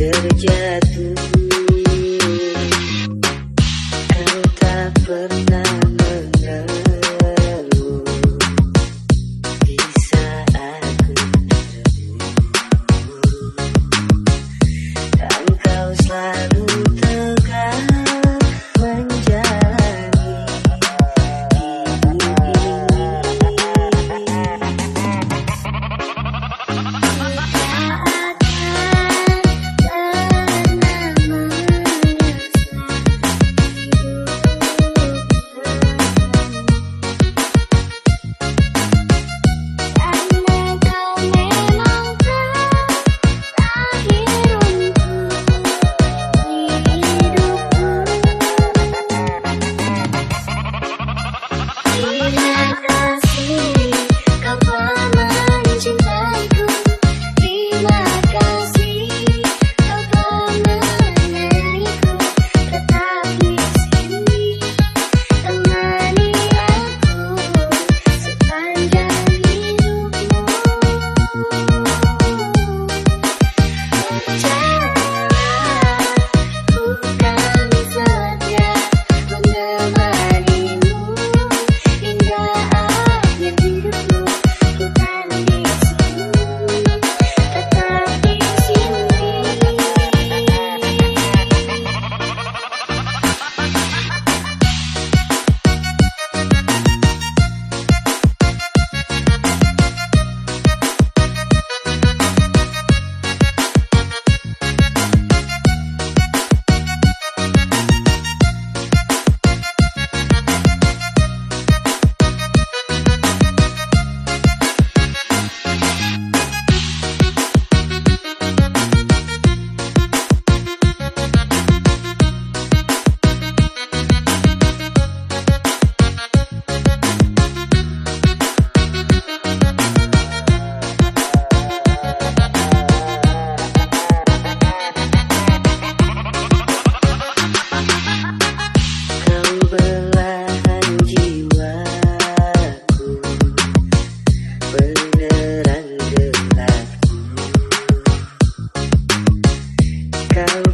derece tuttu Yeah.